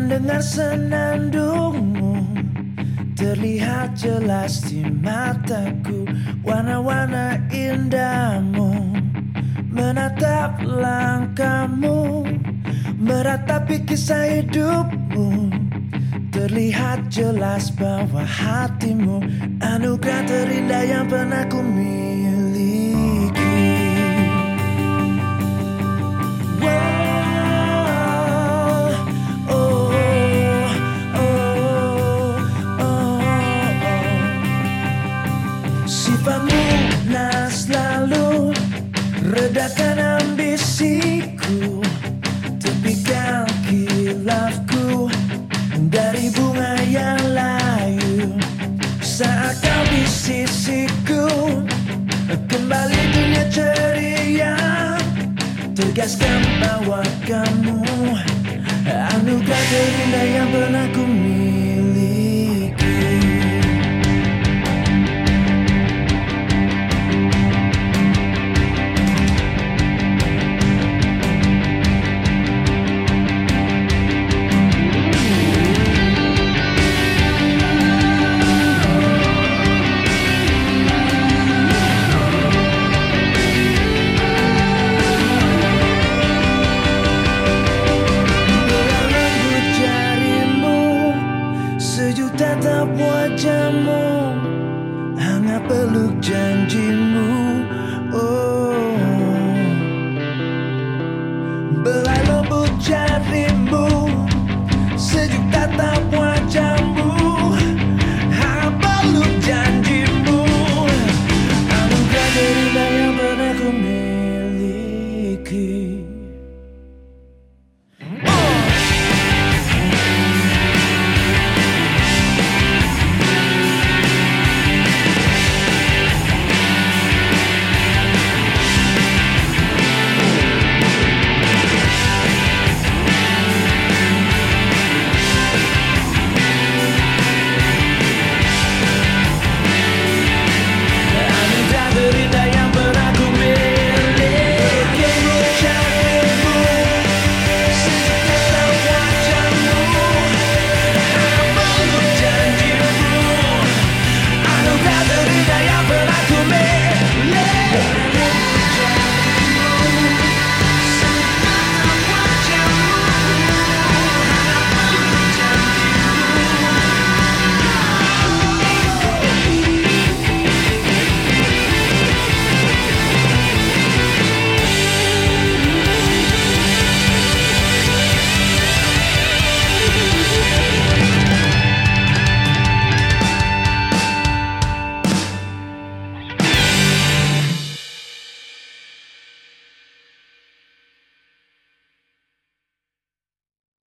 Mendengar senandungmu. Terlihat jelas di mataku Warna-warna indahmu. Menatap langkahmu Meratapi kisah hidupmu. Terlihat jelas bahwa hatimu Anugerah terindah yang pernah ku miliki Redakan ambisiku Tepikan kilafku Dari bunga yang layu Saat kau di sisiku Kembali dunia ceria. Tegaskan bahwa kamu wajahmu Hangat peluk janjimu. Oh.